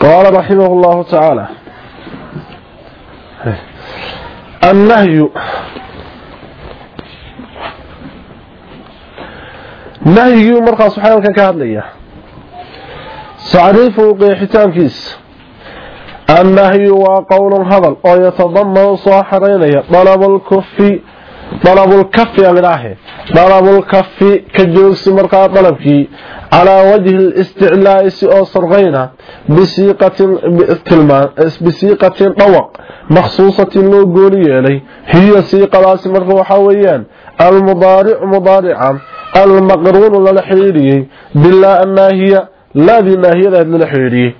قال رحمه الله تعالى النهي نهي مرقى سبحانه كان كهدلية تعريفه قيحتان كيس النهي وقول هذا ويتضمن صاحرين طلب الكف طلب الكف يا مراحي طلب الكف كجوكس مرقى طلبكي على وجه الاستعلاء أو صرغينا بسيقة بسيقة طوق مخصوصة لو قولي لي هي سيقة لاس مرقى وحاويان المضارع مضارعا المقرون للحيري. بالله أنها هي لا ذي هي للحيري.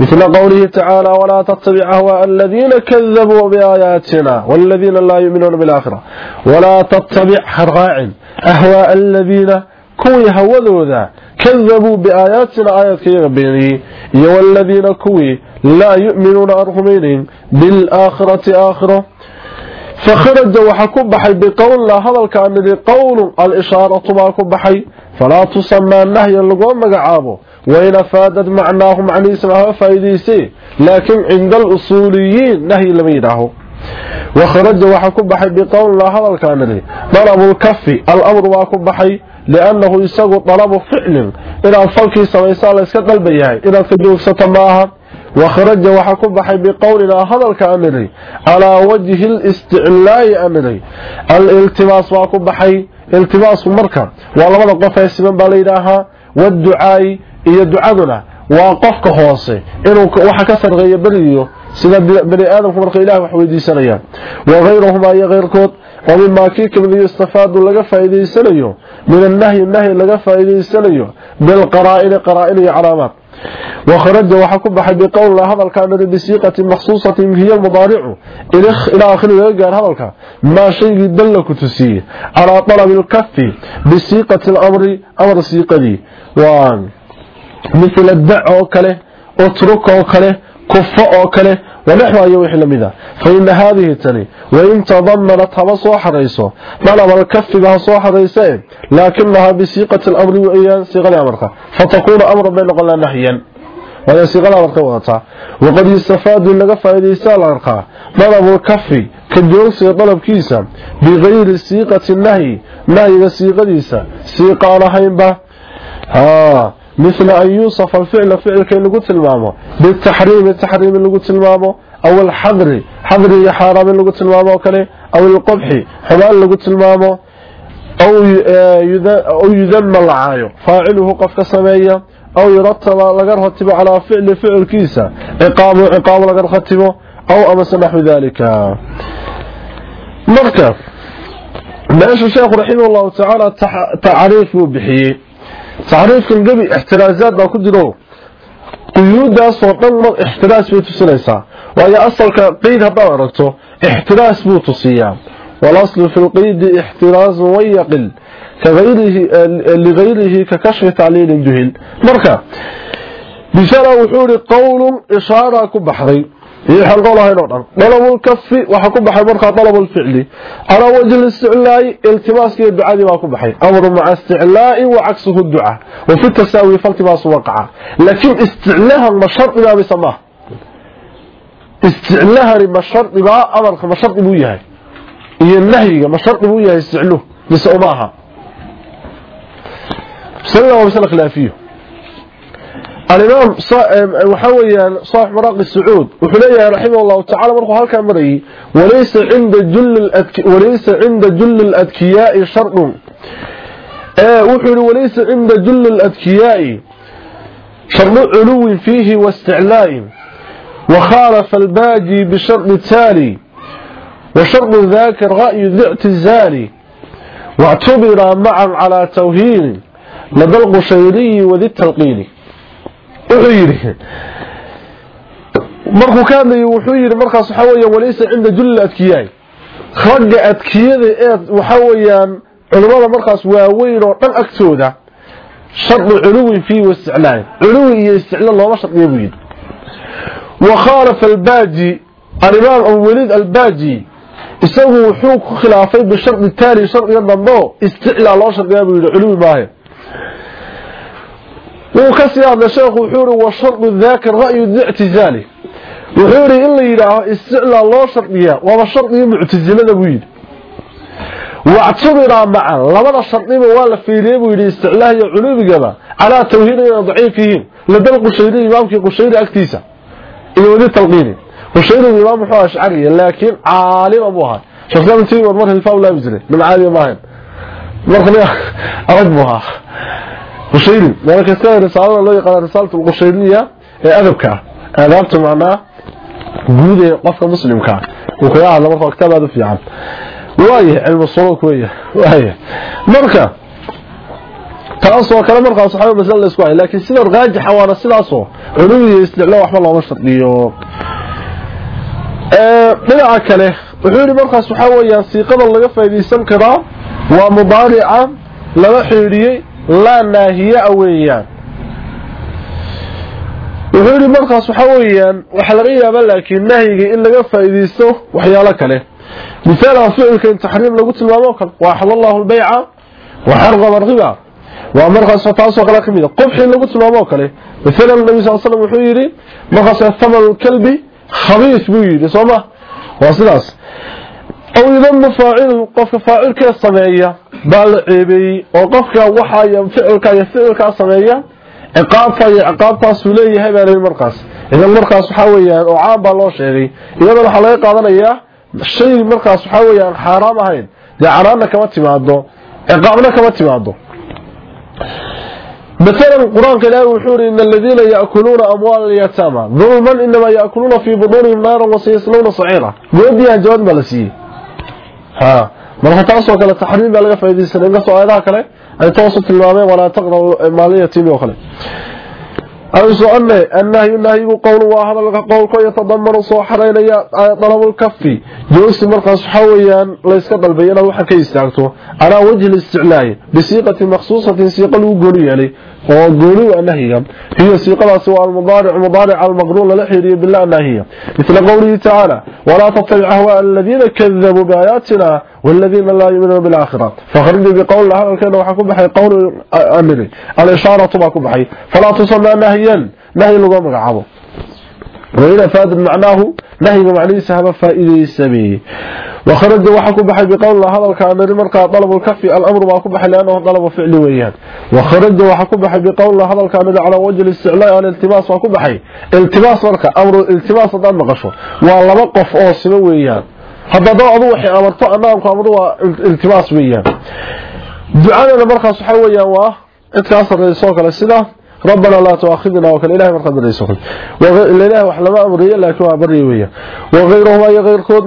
مثل قوله تعالى ولا تتبع أهواء الذين كذبوا بآياتنا والذين لا يؤمنون بالآخرة. ولا تتبع حرغاع أهواء الذين kuwii hawadooda kadabuu biaayaatina aayaadka iyaga beeniyey iyo waladiina kuwii laa yu'minuuna aan rumaynayn bilaakhirati aakhiro. Fakharaja waxa ku baxay biqowlna hadalka aan nidhi qowlun al-ishaaratu baa ku baxay falaa tusamaa nahyan lagoo magacaabo wain afaadad macnaahu macnihiisna haba faa'iidaysee laakiin cinda alusuuliyiin nahyi lama yidhaaho. Wakharaja waxa ku baxay biqowlna hadalkaa nidhi darabulkafi al-amru baa ku baxay liannahu isagu dalabu ficlin inaad falkii samaysaa la yska dalban yahay inaad ka joogsato ma aha wakharaja waxaa ku baxay biqowlinaa hadalka aniray calaa wajhi listiclaa'i aniray aliltibaas waa ku baxay iltibaasku marka waa labada qof ee siman baa layidhaahaa waducaayi iyo ducaduna waa qofka hoose inuu waxa ka sarqeeya beriyo sida bani aadamku marka ilahi wax weydiisanayaan wagayrahumaa iyo keyrkood ghayrkood oo mima kii kamid istafaadu laga faa'iideysanayo min an-nahy an-nahy laga faa'iideysanayo bil qara'in qara'in iyo calaamaad وخرج وحكم بحي بقول الله هذا كان بسيقة مخصوصة هي المضارع إلى آخر قال هذا ما شيء دلك تسيه على طلب الكف بسيقة الأمر أمر سيقة دي وان مثل الدع وكله اترك وكله كف وكله ونحو أي وحي لمذا فإن هذه التني وإن تضمنت هذا صوح ريسه طلب الكف بها صوح ريسه لكنها بسيقة الأمر وإيان سيغة الأمرقة فتكون أمر بين قلنا نحيا وهي سيغة الأمرقة وغطا وقد يستفاد لك فإذا الأمرقة طلب الكف كالجوس طلب كيسا بغير سيقة النهي نهي سيقة ديسا سيقة لحين به ها مثل أن يوصف الفعل فعل كي نقول المامو بالتحريم التحريم اللي قلت المامو أو الحظر حظر يحارم اللي قلت المامو وكله أو القبح حمال اللي قلت المامو أو أو يذم العايو فاعله قفك سمية أو يرتب لقر ختبه على فعل فعل كيسة عقاب عقاب لقر ختبه أو أمس نحو ذلك مركب ماشي الشيخ رحمه الله تعالى تعريف بحيه tacriifkan gebi ixtiraasaad baa ku jiro quyuudaasoo dhan mar ixtiraas bay tusinaysaa waayo asalka qeyd haddaad aragto ixtiraas buu tusiyaa walaslu fi lqeydi ixtiraasun wayaqil ligayrihi ka kashfi tacliilin duhil marka bishara wuxuu ihi qowlun ishaaraa ku baxday iyo xalqo lahayn oo dhan. Dalabulkafi waxaa ku baxay markaa dalabulficli calaa wajhi isticlaa'i iltimaaskiiyo ducadii baa ku baxay. Amru maca isticlaa'in wa cagsuhu duca. Wa fi tasaawi falkibaasu waqaca laakiin isticlaahan ma shardigaa mise maaha isticlaahani ma shardibaa amarka ma shardi buu yahay. Iyo nahyiga ma shardi buu yahay isticluh mise uma aha? Masalada waa masala khilaafiyo مراقي السعود وحليه رحمه الله تعالى مرخو هالكا مري وليس عند جل الأذك وليس عند جل الأذكياء شرط آه وحل وليس عند جل الأذكياء شرط علو فيه واستعلاء وخالف الباجي بشرط التالي وشرط ذاك الرأي ذي اعتزالي واعتبر معا على توهين لدى القشيري وذي التلقيني wuxuu yidhi markuu ka hadlayo wuxuu yidhi markaas waxaa weya walaysa cinda julli adkiyaay. Ragga adkiyada ee waxaa weeyaan culimmada markaas waaweyn oo dhan agtooda shardi culuwin fiihi waisticlaal culuwi iyo isticlaal looma shardiya buu yidhi. Wakhaalafa albaaji alimaam abweliid albaaji isagu wuxuu ku khilaafay bishardi taali shardiga dambe oo isticlaal loo shardiyaa buu yidhi وكسي هذا الشيخ وحوري وشرط ذاك الرأي الاعتزالي وحوري إلا يراه استعلى الله شرطية وما شرطية معتزلة بويد واعتبر معا لبدا شرطية ولا في ليبو يلي استعلاه علوم قبا على توهيد ضعيفهم لدى القشيري إمامك القشيري أكتيسة إنه ودي تلقيني قشيري الإمام هو أشعري لكن عالم أبوها شخصا من تيمور مرة الفاو لا بزري من عالي ماهن مرة أرجبها qushayri. Marka iska risaalada loo yaqaan risaalatu qushayriya ee adabka adabta macna guud ee qofka muslimka. Uu kaga hadlo marka kitaab aad fiican. Waaye cilmu suluuk weeye. Waaye. Marka taas oo kale markaas waxa uu masal isku hay laakiin sida raajixa waana sidaas oo culum iyo isticmaal waxba looma shaqeeyo ee dhinaca kale wuxuu yiri markaas waxa weeyaan siiqada laga faa'iideysan karaa laa naahiya-a weeyaan. Wuxuu yidhi markaas waxaa weeyaan waxaa laga yaabaa laakiin nahyiga in laga faa'iideysto waxyaalo kale. Misaalha ficilka in taxriim lagu tilmaamo kale waa axalallahu lbayca wa xarqama riba. Waa markaas taasoo kale ka mid a qubxi lagu tilmaamo kale maalan nabi sal slam wuxuu yidhi markaas thamanu lkalbi khabiis buu yidhi soo ma? Waa sidaas فاعل قف فاعل كسميه بال عيبي او قفك waxa ينفعلك يفعلك سميه عقابta iyo ciqaabtaas uu leeyahay baa markaas idan markaas waxa weeyaan oo caan baa loo sheegay iyadoo waxa laga qaadanayaa shay markaas waxa weeyaan xaraam ahayn jacalaana kama timaado ciqaabna kama timaado مثلا القرآن كلاه وحور إن الذين يأكلون أموال اليتامى ظلما إنما يأكلون في بطونهم نارا وسيصلون صعيرا ودي جواد ملسي ها marka taas oo kale taxriim baa laga faa'iideysanay inkastoo aayadaha kale ay toos tilmaameen walaa taqra maaliyati oo kale. أو سؤال النهي النهي قول وهذا القول كي يتضمن صوحرين طلب الكف. جوز مرقص حويا ليس قلبينا وحا كيستعكتو على وجه الاستعلاء بسيقة مخصوصة سيقة الوقورية لي وقولوا النهي هي سيقة سواء المضارع المضارع المقرون للحيري بالله النهي. مثل قوله تعالى ولا تطلع أهواء الذين كذبوا بآياتنا والذين لا يؤمنون بالآخرة. فخرج بقول هذا الكلام وحكم بحي. قول أمري الإشارة طبعكم بحي. فلا تصنع نهيا. نهي لغة مقعبه وإذا فاد معناه نهي معنيه سهب فائده السبي وخرج وحكم بحي بقول هذا الكلام مرقى طلب الكف الأمر وحكم بحي لأنه طلب فعل ويان وخرج وحكم بحي بقول هذا الكلام على وجه الاستعلاء الالتماس وحكم بحي. التماس مرقى أمر الالتماس ضد مقشو والله وقف أو سنويان hadda doo adu waxay amarto anaanku amru waa iltibaas weeyaan ducada markaas waxa weeyaan waa intaas reeso kale sida ربنا لا تؤاخذنا وكل إله مرقد رئيسه الإله وحلما أمرية لكن هو بريوية وغيرهما غير كود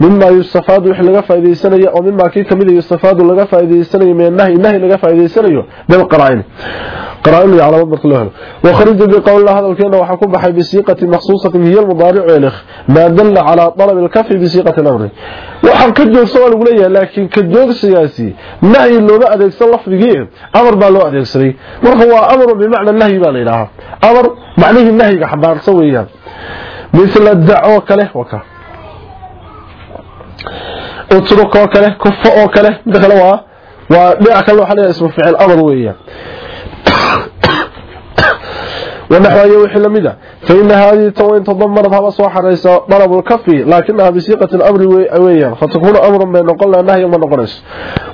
mima yustafaadu wix laga faa'idaysanayo oo mimaa kii kamida ah yustafaadu laga faa'idaysanayo min anahyi nahyi laga faa'idaysanayo bilqaraa'ini qaraa'inu iyo calaamad marka loo helo. Wakharija biqowlillah hadalkeena waxaa ku baxay bisiiqati makhsuusatin hiya almudaaricu ilikh maa dalla calaa dalabi alkafi bisiiqati alamri. Waxaan ka joogsan lagu leeyahay laakiin ka joogsigaasi nahyi looma adeegsan lafdigii amar baa loo adeegsaday. Marka waa amru bimacna nahyi baa la yidhaahaa. Amar macnihii nahyiga xambaarsan weeyaan. Mila daco kale waka utruk oo kale kufa oo kale midda kale waa waa dhinac kale waxa leeyahay ismu ficil amar ونحو وحي لمده فإن هذه توين تضمنت هذا صوح رئيس طلب الكف لكنها بسيقة الأمر ويا فتكون أمرا بين قلنا نهي من نقرش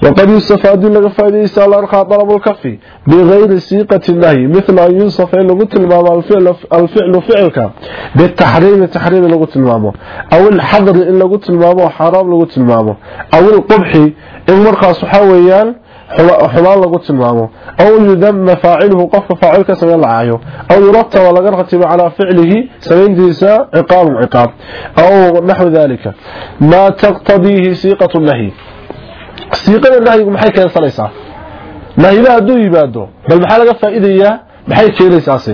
وقد يستفاد لك فإذا الأرخى طلب الكف بغير سيقة النهي مثل أن يوصف إن قلت المام الفعل, الفعل فعلك بالتحريم التحريم اللي قلت المام أو الحظر إن قلت المام حرام اللي قلت المام أو القبح إن مرخص حويان xumaan lagu tilmaamo. Aw yudama faaciluhu qofka faacilka sameyn lacaayo. Aw yurata waa laga ratibo calaa ficlihi samayntiisa ciqaabun ciqaab. Aw naxwu dalika maa taqtadiihi siiqatu nahyi. Siiqada nahyigu maxay keensanaysaa? Nahyiba hadduu yimaado bal maxaa laga faa'iidayaa? Maxay keenaysaase?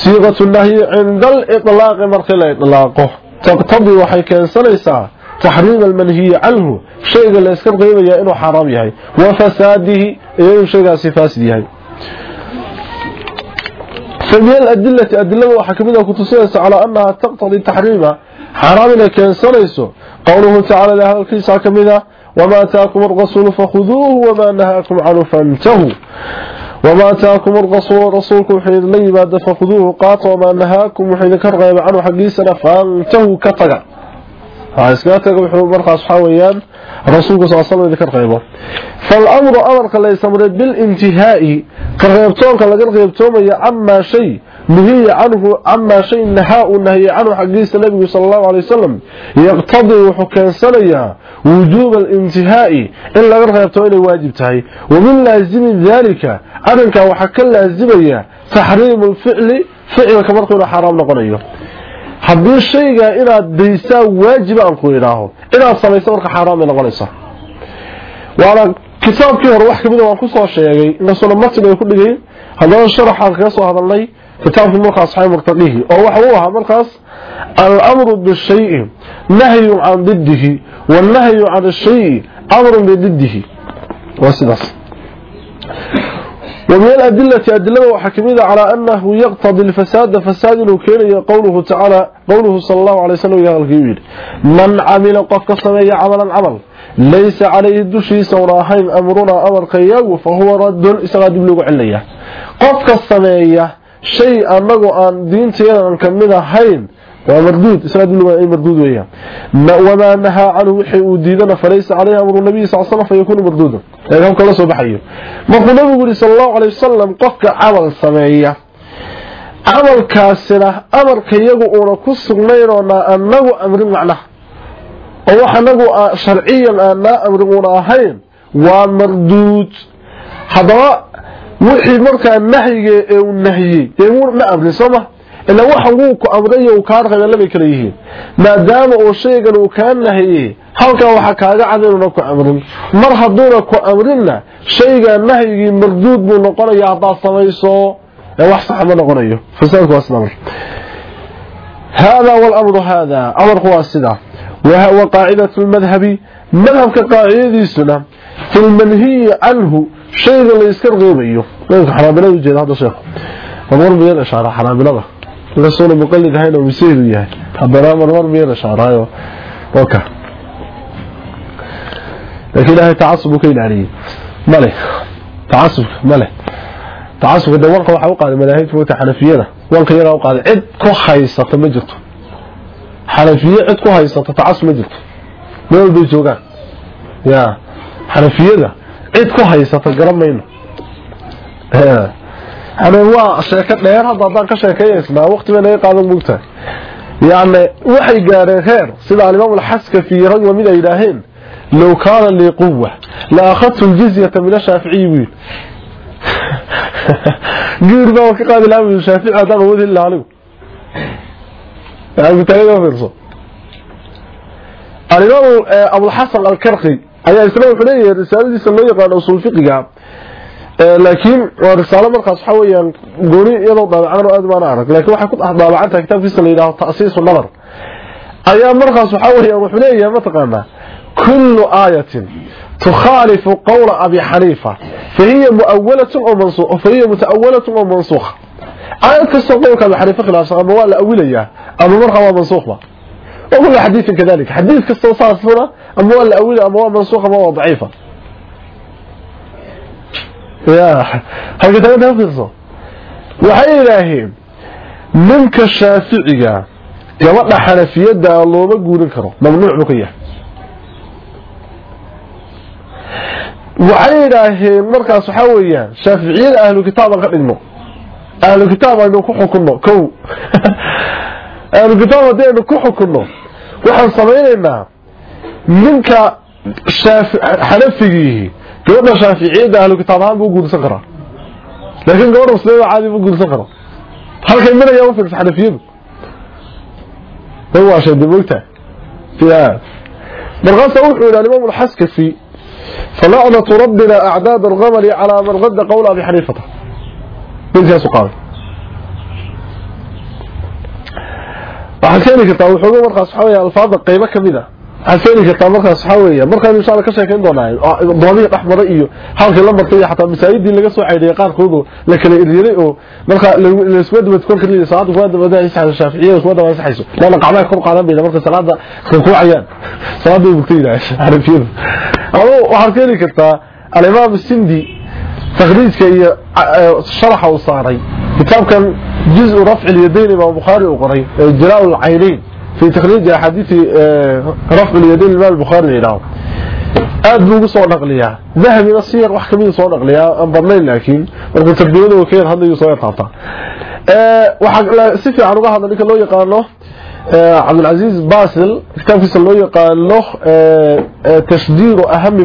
Siiqatu nahyi cinda aliطlaaqi markii la idlaaqo taqtadii waxay keensanaysaa تحريم المنهي عنه. شيء لا يسكن قيمه إنه حرام يحي وفساده إنه شيء فاسد يحي فمن الأدلة أدلة وحكمنا كتسيس على أنها تقتضي تحريمها حرام لكن سنيسو قوله تعالى لها الكيسة كمذا وما تاكم الرسول فخذوه وما نهاكم عنه فانتهوا. وما أتاكم الرسول رسولكم حين ليباد فخذوه قاط وما نهاكم حين كرغيب عنه حقيسنا فانتهوا. كتغا. هايسكاتك وحو مرقص حويان رسولك صلى الله عليه وسلم كرغيبه فالأمر أمرك ليس مرد بالانتهاء كرغيبتونك لقد غيبتوم عما شيء نهي عنه عما شيء نهاء نهي عنه حقيس النبي صلى الله عليه وسلم يقتضي وحكان سنيا وجوب الانتهاء إلا غيبتو إلي واجب تهي ومن لازم ذلك أنك وحكا لازميا تحريم الفعل فعل كمرقنا حرام نقنيه haddii shayga inaad daysaa waajiba aan ku idhaaho. Inaad samayso marka xaaraam ay noqonaysa waana kitaabkii hore wax kamida waan ku soo sheegay. Inkastuna matin ay ku dhigay haddana sharaxaan kaga soo hadalnay kitaabkii markaas saxiib muqtadihi oo waxa uu ahaa markaas al-amru bishayi nahyun can didihi wannahyu can ashayi amrun bididdihi. Waa sidaas ومن الأدلة أدلة وحكمية على أنه يقتضي الفساد فساد كان قوله تعالى قوله صلى الله عليه وسلم يا الكبير من عمل قفك سمي عملا عمل ليس عليه الدشي سوراهين أمرنا أمر قياغ فهو رد إسراد بلغ عليا قفك السمي شيء أنه أن دين تيانا كمنا هين waa marduud isnaa ay marduud weeyaan. Wamaa nahaa canhu wixii uu diidana falaysa caleyhi amru nabiyi sal slam fa yakuunu marduuda eegam kala soo baxayo. Markuu nabigu yihi sal allahu alay wasalam qofka camal sameeya camalkaasina amarka iyagu uuna ku sugnaynonaa anagu amrin macnaha oo wax anagu sharciyan aanaa amrin uuna ahayn waa marduud. Haddaba wixii markaa nahyiga ee uu nahiyey dee wuuna amrin sooma ilaa waxa wuu ku amray uu kaa rabay labay kala yihiin maadaama uu shaygan uu kaa nahiyey halkaa waxaa kaaga cad inuuna ku amrin mar hadduuna ku amrinna shaygaa nahyigii marduud buu noqonaya haddaad samayso ee wax sax ma noqonayo fasaadku waa sidaa marka هذا والأمر هذا أمر هو السدى وهو قاعدة المذهب مذهب كقاعدة سنة في المنهي عنه شيء اللي يسكر غيبيه حرابنا يجي هذا شيخ ومر بيان إشارة حرابنا رسول مقلد هين ومسير وياه حضر مر بيان إشارة وكا لكن هاي تعصب كين عليه ماله تعصب ماله تعصب ده وانقى waxa u qaaday madaahid xanafiyada wanka yara u qaaday cid ku haysata ma jirto xanafiye cid ku haysata tacasub ma jirto meel bay joogaan ya xanafiyada cid ku haysata garamayno ana waa sheeko dheer hadda haddaan ka sheekeeyaysnaa waqti bay naga qaadan mugta yani waxay gaareen heer sida alimaam alxaskafi rag la mid ay yidhaaheen low kaana lii quwa la akhadtu ljizyata min ashaaficiyi wiil geer baa ka qaadi lahaa min shaafici haddaan awood heli lahaa anigu. Mutaagada fiirso. Alimaam abulxasan alkarqi ayaa isna wuxuu leeyahay risaaladiisa loo yaqaano usul fiqiga laakiin waa risaalo markaas waxa weeyaan gooni iyadoo daabacan aad baan arag laakiin waxay ku daabacan tahay kitaabkiisa la yiraahdo ta'siisu nadar ayaa markaas waxa weeyaan wuxuu leeyahay mataqaana kullu aayatin تخالف قول أبي حنيفة فهي مؤولة أو منسوخة فهي متأولة أو منسوخة آيات كسر قولك أبي حنيفة خلاف أما هو الأولية أما مرخة هو منسوخة وكل حديث كذلك حديث كسر صارفنا أما هو الأولية أما هو منسوخة أما هو ضعيفة hakataganta fiirso waxay yidhaaheen ninka shaaficiga gabadha xanafiyadaa looma guurin karo. Mamnuuc buu ka yahay. Waxay yidhaaheen markaas waxaa weeyaan shaaficiyada ahlu kitaab aan ka dhigno. Ahlu kitaab aynu ku xukunno kow. Ahlu kitaab haddii aynu ku xukunno waxaan samaynaynaa ninka xanafigii gabadha shaaficiyadda ahlukitaab ahaan buu guursan karaa. Laakiin gabadha muslimada caadi buu guursan karaa. Halkay marayaa u fiirsa xanafiyadu. Way waashay dib ogta markaasa wuxuu yidhi alimaam alxaskafi falacnatu rabbina acdaada alqamali calaa man qada qowla abi xaniifata ninkaasu qaaday. Waxaa keeni kartaa wuxuuga markaas waxaa wey alfaada qaybo ka mid a keeni kartaa markaas waxa weeye markaan insha Allah ka sheekeyn doonaa doonii dhaxmara iyo halkii la martay xataa masaajidii laga soo xaydiyay qaarkood la kala iriyay oo marka la isku wadbad kor kaliya salaada ku wadbad ay shaafiiciye isku wadbad saxayso lana qacmaha kor qaadan bay marka salaada rukuucayaan salaada bugtayna arifiyada ama waxaa keeni kartaa alimaam sindi تخريجك هي شرح وصاري كتاب كان جزء رفع اليدين امام البخاري وقري جلاء العينين في تخريج احاديث رفع اليدين الامام البخاري له aad buu ugu soo dhaqliyaa dahabina siyar wax kamid soo dhaqliyaa aan badnayn laakiin markuu tarbiyadu uu keen hadda soo taabta ee waxa si fiican uga hadla ninka loo yaqaano عبد العزيز باسل كتاب في لو يقال تشدير أهم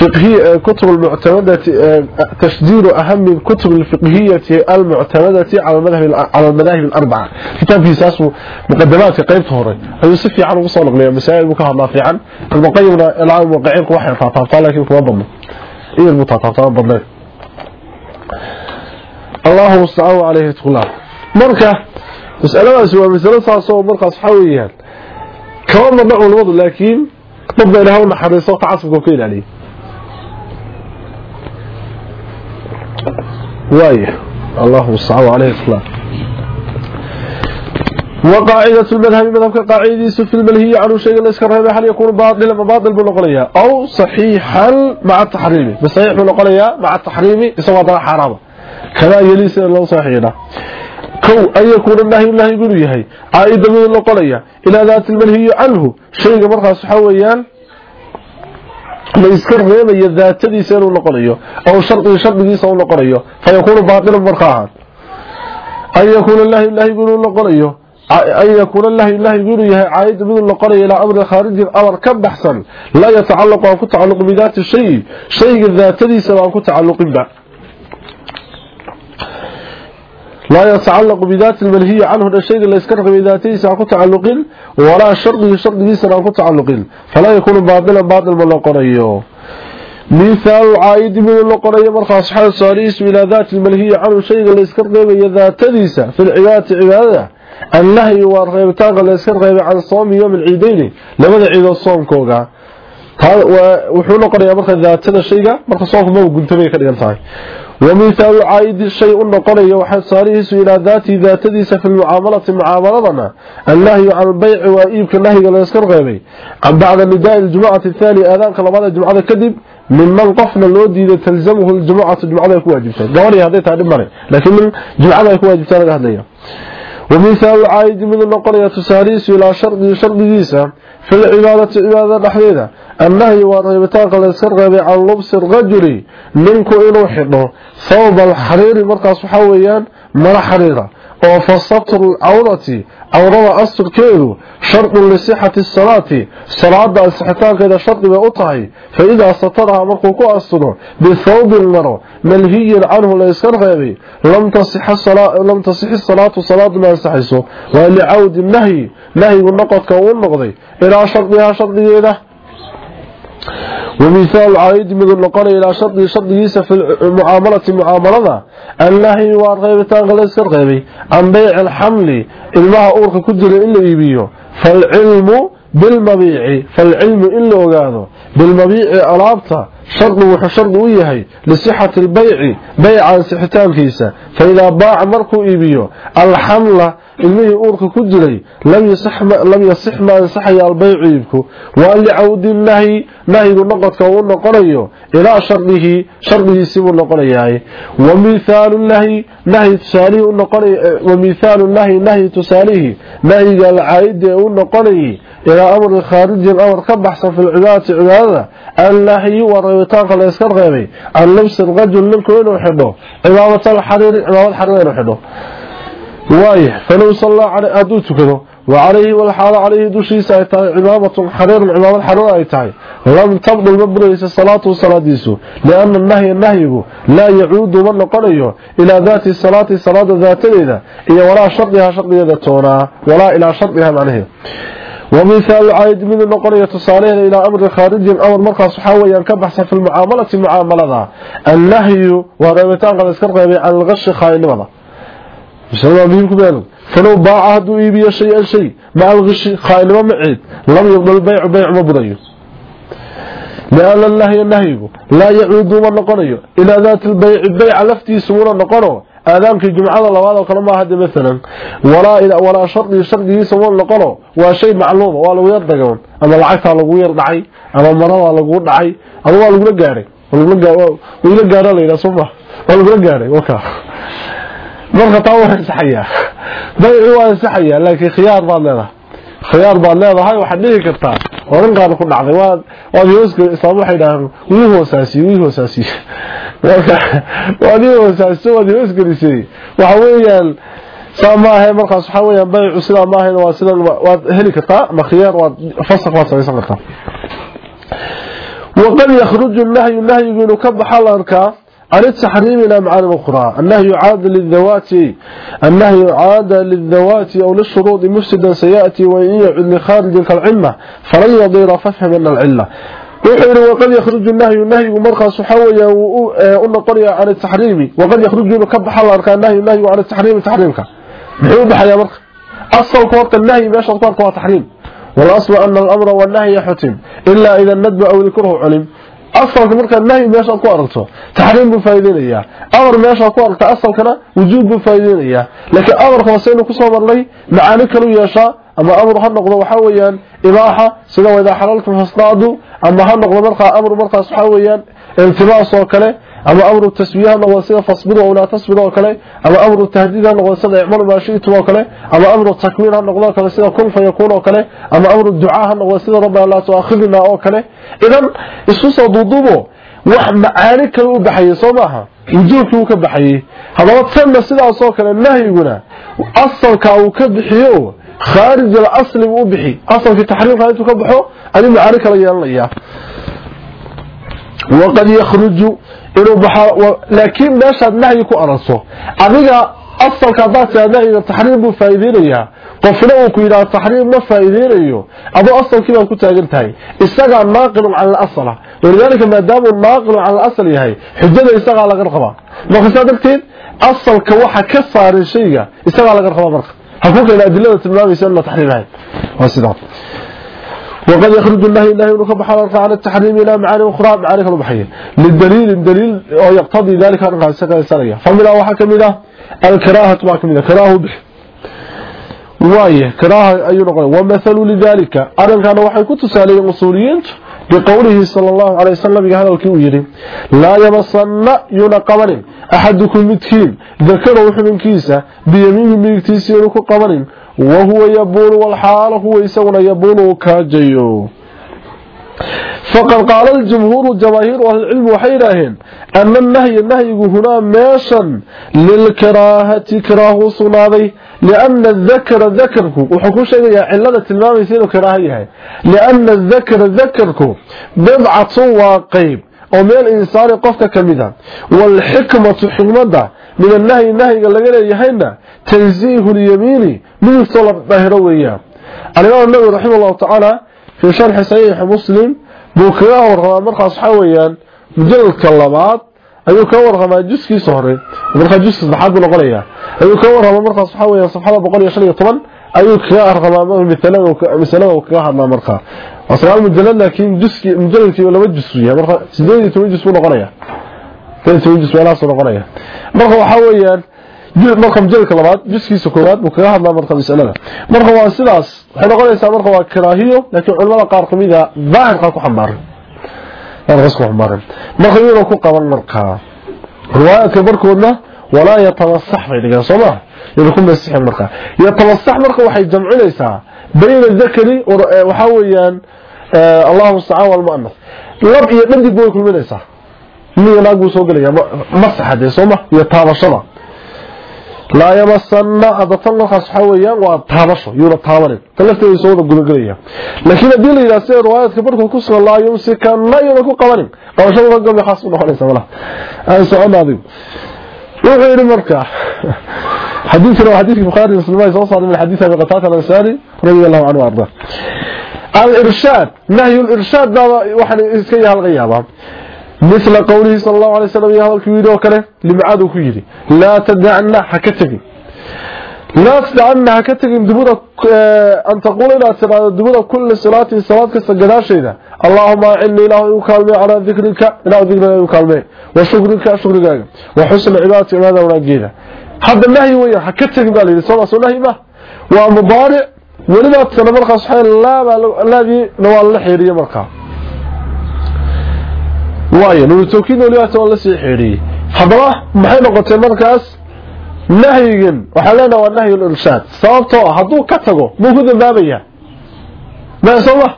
فقهي آه، كتب المعتمدة آه، تشدير أهم من كتب الفقهية المعتمدة على المذهب على المذاهب الأربعة. كتاب في أساسه مقدمات قيب طهري أي يصفي عن وصل لي مسائل مكه ما في عن. المقيم إلى موقعين وحي فطفطا لكن كما ضمن إيه المتطفطا ضمن الله مستعان عليه تقول مركة. مسألة سوى مسألة ساسو مركة صحويا كما ضمن الوضع لكن طبق إلى هون حريصه تعصب كوكيل عليه. وايه الله الصعب عليه الصلاة وقاعدة المذهب مذهب قاعدة في الملهية عنه شيء لا يسكر هذا يكون باطل لما باطل بالنقلية؟ أو صحيحا مع التحريم. بصحيح بالنقلية مع التحريم يسوى حرام. كما يليس الله صحيحنا كو أن يكون النهي الله يقول يهي. عائدا من النقلية. إلى ذات المنهي عنه. شيء مرخى صحويان ما يذكر غير الذات دي سير النقلية أو شرط شرط دي سير النقلية فيكون باطلا مرخاها أن يكون الله الله يقول النقلية أن يكون الله الله يقول يهي عائد من النقلية إلى أمر خارجي الأمر كم بحثا لا يتعلق أو كتعلق بذات الشيء شيء الذات دي laa yatacallaqu bidaati lmanhiyi canhu dha shayga layska rabay daatadiisa aan ku tacalluqin walaa shardihi shardigiisana aan ku tacalluqin falaa yakuunu baatilan baatil ma noqonayo mihaalu caayidi midu noqonayo markaas xal saaliisu ilaa daati lmanhiyi canhu shayga layska reebayo daatadiisa fi lcibaadati cibaadada annahyu waa reebitaanka layska reebay can soomi yowmi lciidayni labada ciidood soomkooga wuxuu noqonayaa marka daatada shayga marka soomka maba guntabay ka dhigan ومثال عائد الشيء النقلي وحد صالحه إلى ذات ذاتي في المعاملة معاملتنا. النهي عن البيع وإيبك النهي يسكر غيبي عن بعد نداء الجمعة الثاني آذان كلمات الجمعة كذب ممن قفنا اللودي إذا تلزمه الجمعة الجمعة يكون واجبتها قولي هذه تعلم مري. لكن من جمعة يكون واجبتها لك هذه ومثال عائد من النقلية تساليس إلى شرط شرط ديسة في العبادة عبادة نحوية النهي والريبتان قال يسرغب عن لبس الرجل منكو إنو حضه ثوب الحرير مركز حويا مر حريرة. وفصبت العورة عورة أسر كيدو شرط لصحة الصلاة. صلاة الصحتان كذا شرط بأطعي فإذا سطرها مركوكو أسره بثوب المرء. ملهي عنه لا يسرغب لم تصح الصلاة لم تصح الصلاة صلاة ما يصحيسه ولعود النهي. نهي النقط كون نقضي. إلى ilaa shardihaa shardigeeda wamihaalu calaydi miduu noqonaya ilaa shardi shardigiisa fi mucaamalati mucaamalada annahyi waa reebitaan qalayska reebay can bayci alxamli ilmaha uurka ku jira in la iibiyo falcilmu bilmabiici falcilmu in la ogaado bilmabiici alaabta shardi wuxuu shardi u yahay lisixati lbayci bayca ansixitaankiisa faidaa baaca markuu iibiyo alxamla ilmihii uurka ku jiray lam yasix ma ansaxaya albaycu iibku. Wa an licawdi nahyi nahyigu noqodka uu noqonayo ilaa shardihi shardigiisii buu noqonayaa wa mithaalu nahyi nahyi tusaalihii u noqonay wa mithaalu nahyi nahyi tusaalihii nahyiga alcaayida ee u noqonayay إلى أمر الخارجي الأمر كبح بحصل العبادة العلاقة عدادة الله يوريتان قال يسكر أن اللبس الغجل للكوين وحبه إمامة الحرير إمامة الحرير وحبه وايه فلو صلى على أدوته كده وعليه والحال عليه دوشي سايتا إمامة الحرير إمامة الحرير أيتاي. لم تبدو المبريس الصلاة والصلاة ديسو لأن النهي النهي لا يعود من قريه إلى ذات الصلاة صلاة ذات إذا إيا ولا شرقها شرقها ذاتونا. ولا إلى شرقها معنه ومثال عائد من النقلية صالحين إلى أمر خارج أمر مرقى صحاويا كبحث في المعاملة معاملة النهي ورمتان قد اسكرق عن الغش خائن مضى مسلمان بيهم كبيرا فلو باع هدو إيبيا شيئا شيء مع الغش خائن ومعيد لم يقبل البيع بيع مبريو لأن الله ينهيه لا يعود من نقنيه إلى ذات البيع البيع لفتي aadaankii jumcada labaad oo kale maaha de maalan walaa shardi shardigiisa ma noqono waa shay macluum waa lagu yar dagaman ama lacagtaa lagu yar dhacay ama maradaa lagu dhacay ama waa lagula gaahay wayla gaadha layidha sooma waa lagula gaadhay waka marka taa waa ansaxayaa. Bayci waa ansaxayaa laakiin khiyaar baad leedahay. Khiyaar baad leedahay waxaad dhihi kartaa oo ninkaan ku dhacday waad waad hooska islaam waxay dhahaan wii hoosaasi wii hoosaasi wadi oo saaso wadi isgirisay waxa weeyaan samaahay marka subax weeyaan bay cusila maahay waa sida waa heli kartaa ma khiyar waa fasax waa sameysan kartaa وقد يخرج الله الله يقول كبح الأركاء أريد تحريم إلى معالم أخرى أنه يعاد للذوات أنه يعاد للذوات أو للشروط مفسدا سيأتي وإن يعد لخارج كالعلمة فلن يضير ففهم أن العلة وحيره وقد يخرج النهي النهي مرخص وقلنا ونطريا عن التحريم. وقد يخرج له كب الله كان النهي النهي عن التحريم تحريمك. محيو يا مرخ. أصل كورت النهي باش أطار كورت تحريم. والأصل أن الأمر والنهي يحتم. إلا إذا الندب أو ذكره علم. أصل مركا النهي باش أطار تحريم بفايدين إياه. أمر باش أطار أصل كنا وجود بفايدين إياه. لكن أمر خمسين كسر لي معانك لو يشاء. Ama amar ha noqdo waxa weeyaan ibaaha sida wada xalalku fasdaadu ama ha noqdo marka amar markaas waxa weeyaan iltibaas oo kale ama amru tasbiih noqdo sida fasbidu oo la tasbidu oo kale ama amru tahdiid noqdo sida icmal ma shiitu oo kale ama amru takwiir noqdo kale sida kun fa yakun oo kale ama amru ducaa noqdo sida rabbana la tu'akhidna oo kale. Idan isu soo duudubo wax macaani kale u baxay Soomaha wujuubkii uu ka baxay hadaba tan sidaas oo kale nahyiguna asalka uu ka bixiyo خارج الأصل مبحي اصل في تحريم خارج كبحه أن المعارك لا يلي وقد يخرج لكن ما شاد نهي كأرصه أبقى أصل كبات نهي التحريم فائديني قفنا وكينا التحريم فائديني أبو أصل كما كنت أقلتها استقع ناقل على الأصل. ولذلك ما دام ناقل على الأصل هي حجدا استقع على غرقبة. ما خسادك تين أصل كوحة كصار الشيء استقع على غرقبة مرخ حقوق إلى أدلة تبلاغي لا تحريمها وسيدان وقد يخرج الله الله ابن كبحر عن التحريم إلى معاني أخرى معاني كالبحية للدليل الدليل يقتضي ذلك أن قال سكن السرية فمن أوحى كمينة الكراهة ما كمينة كراهة به. وايه كراهة أي نقول ومثل لذلك. أنا كان وحي كنت سالي المصوريين بقوله صلى الله عليه وسلم هذا الكيو يري لا يمصن ينقبن أحدكم متكين ذكره من كيسة بيمين ميكتيسي ينكو قبن وهو يبون والحال هو يسون يبون كاجيو فقد قال الجمهور الجماهير واهل العلم وحيرهن أن النهي النهي هنا ماشا للكراهة كراه صناضي لأن الذكر ذكرك وحكو شيء علة المام يسير كراهيها لأن الذكر ذكرك بضعة وقيب ومن الإنسان قفك كمدا والحكمة حكمة من النهي النهي لك يهينا. تنزيه اليمين من الصلاة الظاهروية الإمام النووي رحمه الله تعالى في شرح صحيح مسلم بوكراه ورغم مرخص حويا مجلد كلمات ayuu ka warqamaa juskii sore marka juskii saddexaad buu noqonayaa ayuu ka warqamaa markaas waxa weeyaan safxada 115 ayuu ka arqamaa misalada misalada uu kaga hadlaa marka asal mujallad laakiin juskii mujalladkii laba jus yahay marka 18 jus buu noqonayaa 18 jus wala soo noqonaya marka waxa weeyaan marka mjalka labaad jiskiisa koowaad buu kaga hadlaa marka masalada. Marka waa sidaas waxay noqonaysaa marka waa karaahiyo laakiin culimada qaar ka mid ah daahirka ku xambaaran daahirka ku xambaaran marka iyada ku qaban marka riwaayadka barkoodna walaa yatamasax bay dhigaan soo ma iyada ku masixin marka. Yatamasax marka waxay jamcinaysaa bayna dakari waxa weeyaan allahumma sa'al wal mu'annas. Lab iyo dhadig way kulminaysaa. Miyo laag buu soo لا yamasanna adatan markaas waxaa weeyaan waa taabasho yuuna taabanin tan lafteeda soo wada gudagelaya laakiin haddii la yidhaha sida riwaayadka barkood ku sugan laa yumsikanna yuuna ku qabanin qabashada raggomi khaas u noqonaysa mala aan soconaadigu wuxuu yidhi marka xadiidkan waa xadiidka bukhaari muslimaay soo saaray min xadiid abi qataata alansaari radia allahu canhu arda مثل قوله صلى الله عليه وسلم يا هذا الكويد وكله لمعاد كويدي لا تدعنا حكتك. لا تدعنا حكتك. دبودا أن تقول إلى دبودا كل صلاة صلاة كسجداشيدا اللهم إني له يكالمي على ذكرك لا ذكرك يكالمي وشكرك شكرك. وحسن عبادة ماذا ونجينا هذا النهي ويا حكتك قال لي صلى الله عليه وسلم ومضارع ولما تنبرق صحيح لا الذي نوال الحيرية مرقى waayo nuunu tawkiid walibaata waa la sii xidhiiyey haddaba maxay noqotay markaas? Nahyigan waxaa leenaha waa nahyu lirshaad sababtoo ah hadduu ka tago muu ku dambaabaya. Ma? Sooma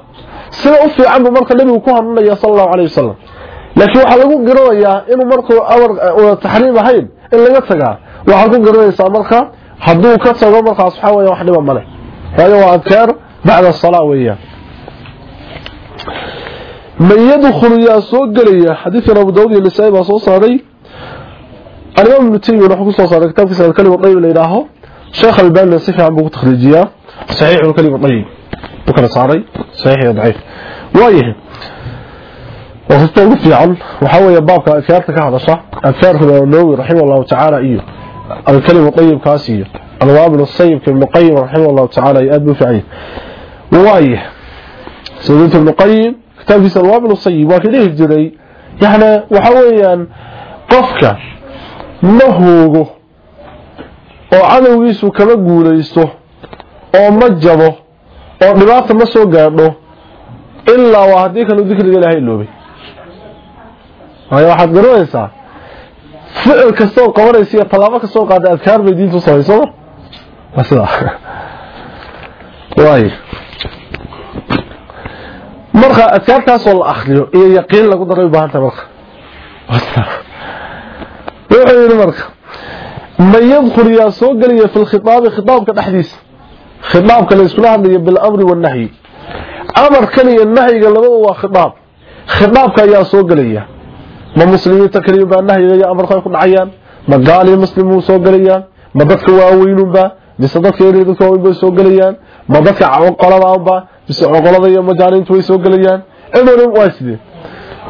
sida u fiican buu marka nabigu ku hadlinaya sala allahu alayh wasalam laakiin waxaa lagu garanayaa inuu markuu amar taxriim ahayn in laga tagaa. Waxaad ku garanaysaa marka hadduu ka tago markaas waxaa weya wax dhiba male waayo waa adkaar bacda asalaa weeyaan من يدخل يا سوق لي حديث أبو داوود اللي سايبا سو صاري. اليوم ابن تيمية رحمه الله صار كتاب كسر الكلمة الطيبه اللي يراهو شيخ الباني صفة عم بو تخريجيا صحيح الكلمة الطيبه بكره صاري. صحيح يا ضعيف. وأيه. وفي في عن وحاول بابك اثارتك هذا صح. اثارك النووي رحمه الله تعالى إيه. الكلمة الطيب كاسية. الواب الصيب في المقيم رحمه الله تعالى يؤدب في عين. وأيه. سيدنا ابن القيم. Qayyim kitabkiisa al-wabil as-sayyib waa kidii jiray. Yaani waxa weeyaan qofka mahoogo oo cadowgiisu kama guulaysto oo ma jabo oo dhibaata ma soo gaadho ilaa waa haddii kanu dikriga ilaahay loobay waayo waxaad garanaysaa ficil kastoo qabanaysa iyo tallaabo kastoo qaada adkaar bay samaysoma waa sidaa. Waayo marka adkaartaasoo la akriyo iyo yaqiin lagu daray u baahan tahay marka. Wuxuu yidhi marka man yadkhul yaa soo gelaya fi lkhitaabi khitaabka dhexdiisa. Khitaabka la iskula hadlayo bilamri wannahyi amarkan iyo nahyiga labadu waa khitaab. Khitaabka ayaa soo gelaya. Ma muslimiinta kaliya baa nahyiga iyo amarku ay ku dhacayaan? Ma gaal iyo muslim wuu soo gelayaan? Ma dadka waaweynunba mise dadka yar dadka waaweyn bay soo gelayaan ma dadka qolada unba mise qolada iyo majaaniintu way soo gelayaan? Cimalun waa sidee?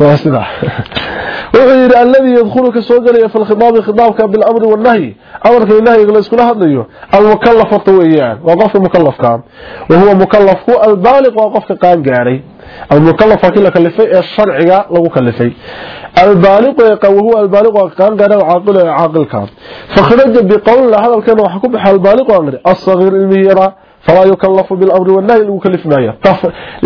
Waa sidaa. Wuxuu yidhi alladii yadkhulu ka soo gelaya fi lkhitaabi khitaabka bilamri wannahyi amarka iyo nahyiga la iskula hadlayo almukalaf horta weeyaan waa qofka mukalafka wa huwa mukalafku albaaliq waa qofka qaan gaadhay almukalaf waa kii la kalifay ee sharciga lagu kalifay. Albaaliq wahuwa albaaliq waa qaan gaadhay caaqil ee caaqilka. Fakhraja biqowlina hadalkeena waxaa ku baxa albaaliq aan idhi asagir ilmihiira فلا يكلف بالأمر والنهي المكلف مايا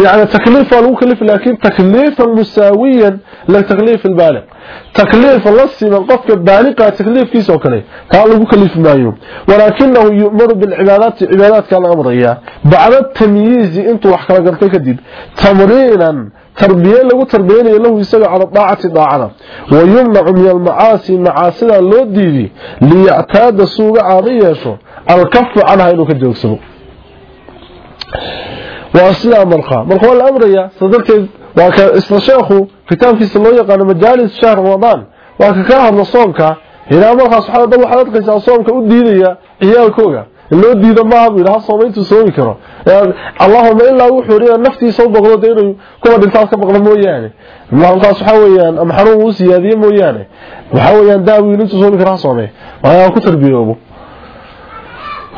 يعني تكليف المكلف لكن تكليفا مساويا لتكليف البالغ. تكليف اللصي من قفك البالغ تكليف كيس وكلي. قال المكلف مايو ولكنه يؤمر بالعبادات عبادات كان أمرية بعد التمييز انتو وحكرا قلتك كديد. تمرينا تربية له تربية له يسوي على طاعة طاعة. ويمنع من المعاصي معاصي لو ديدي. ليعتاد السوق عاضية الكف عنها waa sidaa markaa marka waa la amraya sadarteed waa ka isla sheekhu kitaabkiisa loo yaqaano majaalis shahr ramadaan waa ka kala hadla soonka ilaa markaas waxaa dad waxaad arkaysaa soonka u diidaya ciyaalkooga loo diido maaha buu yidhaha sooma intuu soomi karo. Allahuma ilaa wuxuu yidhi naftiisa u boqdo dee inuu kuwa dhintaas ka boqdo mooyaane. Markaas waxaa weeyaan ama xanuun siyaadiye mooyaane. Waxaa weeyaan daawii intuu ku tarbiyoobo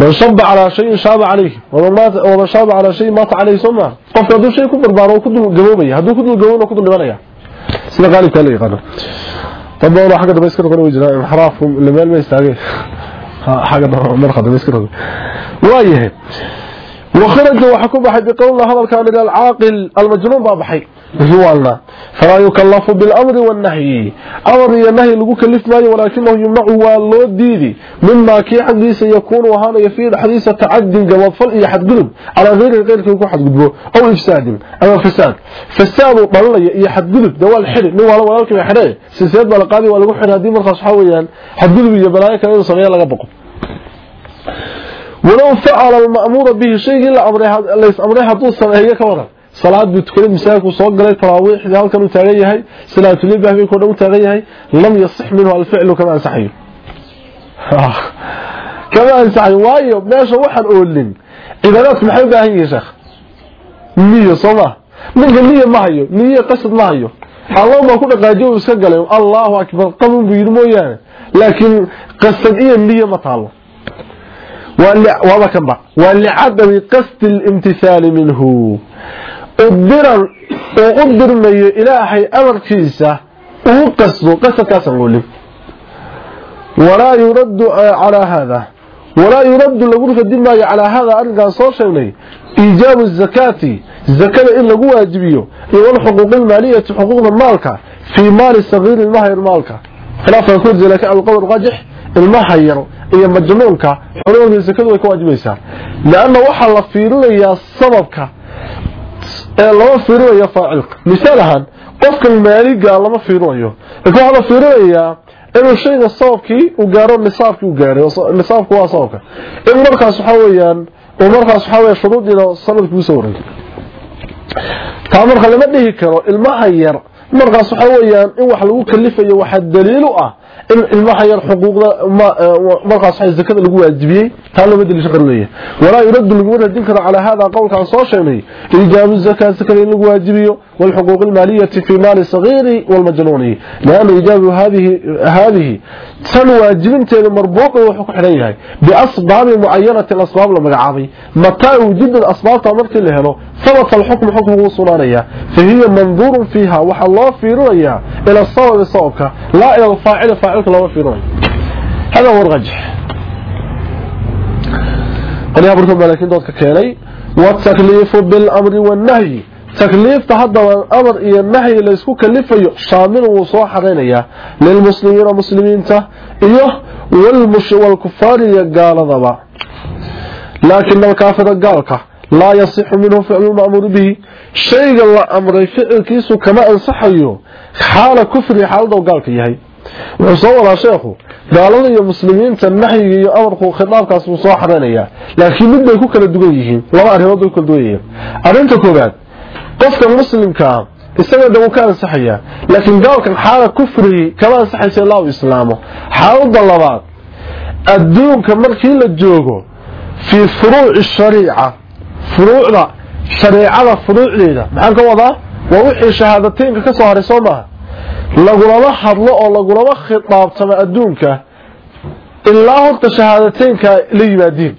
من صب على شيء شاب عليه ومن مات ومن شاب على شيء مات عليه ثم. قف هذا شيء كبر بارو كدل جوابي هذا كدل جوابنا كدل لبنيا سيدة قال كان يقدر طب والله حاجة بس كده كانوا يجرا انحرافهم اللي ما يستاغي حاجة مرخص بس كده وأيه. وخرج وحكم بحد بقول هذا كان العاقل المجنون بابحي. هو الله. فلا يكلف بالأمر والنهي. أمر النهي لغو كلف ماي ولكنه يمنع والله ديدي مما كي حديث يكون وهذا يفيد حديث تعد جواب فل حد قلب. على غير غير يكون حد قلبه أو إفساد. أو فساد. فساد وطلع يحد قلب. دوال حر نو ولا ولا كي حر سيساد ولا قاضي ولا غحر هذه مرخص حويا حد قلب يا بلايا كان صغير لغا بقو ولو فعل المأمور به شيء إلا أمره ليس أمره حدو سمعيه كورا. salaad buu tukaday masaajidku soo galay taraawiixdii halkan uu taagan yahay salaatulibaah bay kodhan u taagan yahay lam yasix minhu alficlu kama ansaxayo. Ah, kama ansaxayo. Waayo meesha waxaan oolin cibaadaadku maxay baahan yihiin sheekh? Niyo sooma ninka niyo ma niyo qasad ma allah baa ku dhaqaajiyo iska galay allahu akbar qabun buu yidhi mooyaane laakiin qasad iyo niyo ma taalo waa kan ba waa licadami qasdi اlimtihaali minhu udiran uu u dirmayo ilaahay amarkiisa uu qasdo qasadkaasan oolin walaa yuraddu eh, calaa haada. Walaa yuraddu lagu radi maayo calaa haada arrinkaan soo sheegnay iijaabu zakaati zakada in lagu waajibiyo iyo walxuquuq ilmaaliyati xuquuqda maalka fii maali sagiiri ilmaha yar maalka. Khilaafka ku jirta laakiin alqowl raajix ilmaha yar iyo majnuunka xoolahoodii zakadu way ka waxaa la fiirinayaa sababka ee lama fiirinayo faacilka. Misaal ahaan qofka maaliga lama fiirinayo. Laakiin waxa la fiirinayaa inuu shayga sababkii uu gaaro nisaabkii uu gaaray. Nisaabku waa sababka. In markaas waxa weeyaan oo markaas waxa weeye shuruudiina sannadkii soo wareegay taa marka lama dhihi karo ilmaha yar. Markaas waxa weeyaan in wax lagu kalifayo waxa daliil u ah in ilmaha yar xuquuqda markaas waxa zakada lagu waajibiyay taa lama daliisho qarleeyahay walaa yuradu lagu radin karo ala hada qowlkan soo sheegnay ijaabu zakat zakada in lagu waajibiyo والحقوق المالية في مال الصغير والمجنون لأن إجابة هذه هذه تنواجب تيد مربوطة وحق حريها بأسباب معينة الأسباب لمقعابي متى وجد الأسباب تمرك اللي هنا ثبت الحكم حكم وصولانية فهي منظور فيها وحا الله في رؤية إلى الصواب الصوابك لا إلى الفاعل فاعلك الله في رؤية هذا هو الرجح قال يا بركم لكن دوتك كيني والتكليف بالأمر والنهي تكليفta hadaba amar iyo nahyi la isku kalifayo shaamil uu soo xareynaya lil muslimiina muslimiinta iyo wal mushwal kufaariya gaaladaba laakin alkaafira gaalka laa yasixu minhu ficlu ma'mur bihi shayga la amray ficilkiisu kama ansaxayo xaala kufri xaalada gaalka yahay wuxuu soo wadaa sheekhu gaalada iyo muslimiinta nahyiga iyo amarku khitaabkaas uu soo xareynaya laakiin mid bay ku kala duwan yihiin laba arrimood bay ku kala duwan yihiin. Arrinta koobaad qofka muslimka isaga dhow ka ansaxaya laakiin gaalkan xaala kufri kama ansaxaysa ilaa uu islaamo. Xaalada labaad adduunka markii la joogo fii furuuci shariica furuucda shareecada furuucdeeda maxaan ka wadaa? Waa wixii shahaadateynka ka soo haray soo lagulama hadlo oo lagulama khitaabtamo adduunka ilaa horta shahaadateynka la yimaadiin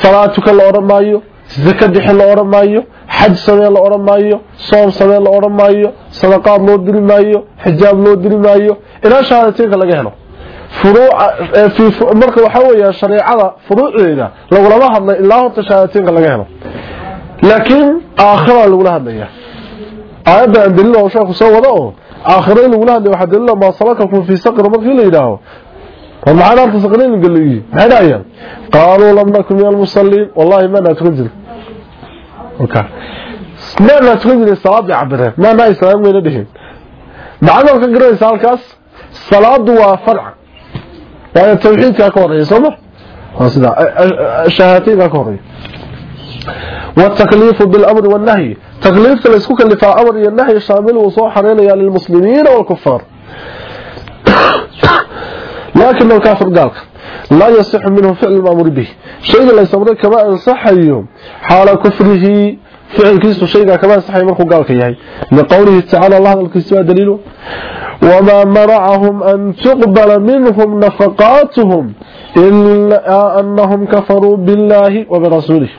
salaatuka la odhan maayo zaka bixi la odhan maayo xaj samee la odhan maayo soom samee la odhan maayo sadaqaad loo diri maayo xijaab loo diri maayo ilaa shahaadateynka laga helo. Marka waxaa weeya shareecada furuucdeeda lagulama hadlay ilaa horta shahaadateynka laga helo. Laakiin aakhira lagula hadlaya. Aayadda aan daliil oo sheeku soo wada oo aakhira in lagula hadlaya waxaa daliil maa salakakum fii saqr markii la yidhaaho. War maxaa naarta saqrin galeeyay maxay dhahayaan qaaluu lam nakun min almusalliin wallahi ma naa tukan jirin. Okay ma naa tukan jirin salaadii cabireen ma naa islaam weyna dhihin. Macnaha ka garanaysa halkaas salaadu waa farc. Waayo tawxiidka ka horreeya sooma waa sida shahaadateynka ka horreeya والتكليف بالأمر والنهي تكليف لسكو كلفا أمر والنهي شامل وصوح حرينيا للمسلمين والكفار لكن الكافر قال لا يصح منه فعل المأمور به شيء لا يستمر كما انصح اليوم حال كفره فعل كيسو شيء كما انصح مرخو قال كيهي لقوله تعالى الله الكسوى دليله وما منعهم أن تقبل منهم نفقاتهم إلا أنهم كفروا بالله وبرسوله